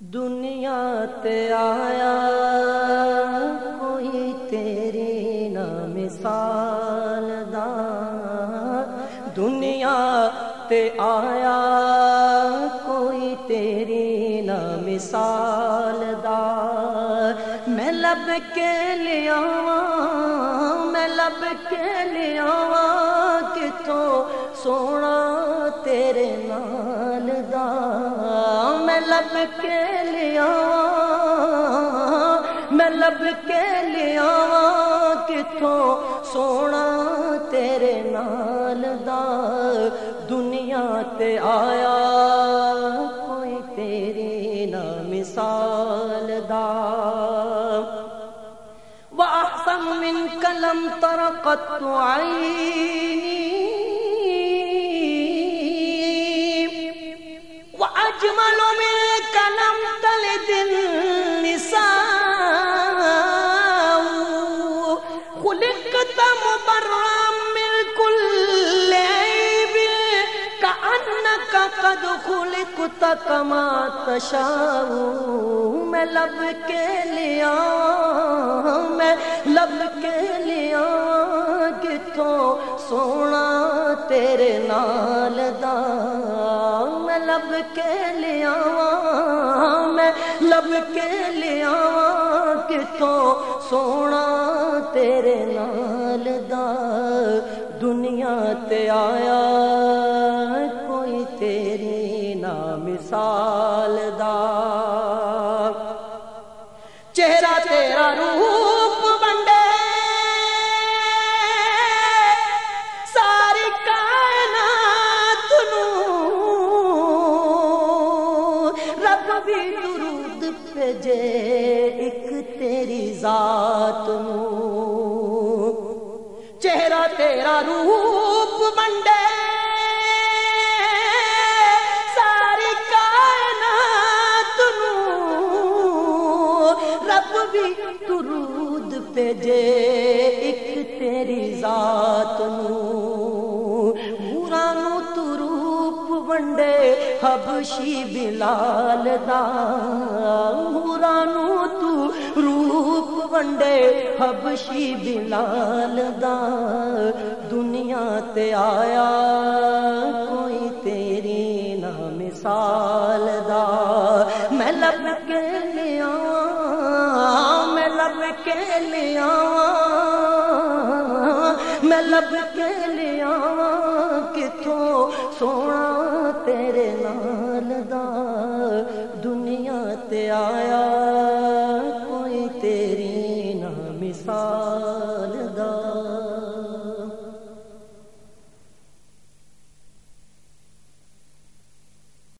دنیا تے آیا، کوئی تیری نہ مثال دا۔ دنیا تے آیا، کوئی تیری نہ مثال دا۔ میں لب کے لیا میں لب کے لیا کتوں سونا تیرے نال دا۔ لب کے لیا میں لب کے لیا کتوں سونا تیرے نال دا دنیا تے آیا، کوئی تیری نہ مثال دا۔ وأحسن منك لم تر قط عيني كأنك قد خلقت كما تشاء میں لب کے لیا، میں لب کے لیا کتوں سونا تیرے نال دا۔ میں لب کے لیا، میں لب کے لیا کتوں سونا تیرے نال دا۔ دنیا تے آیا تیری نا مثال دا۔ چہرہ تیرا روپ بنڈے۔ ساری کائنات نو۔ رب بھی درود بھیجے ایک تیری ذات نو۔ چہرہ تیرا روپ بنڈے۔ درود بھیجے ایک تیری ذات نو۔ نو تروپ ونڈے حبشی بلال دا۔ مورا نو تو روپ ونڈے حبشی بلال دا۔ دنیا تے آیا کوئی تیری نہ مثال دا۔ میں لب کے لیا کے لیا میں لب کے لیا کتوں سونا تیرے نال دا دنیا تے آیا۔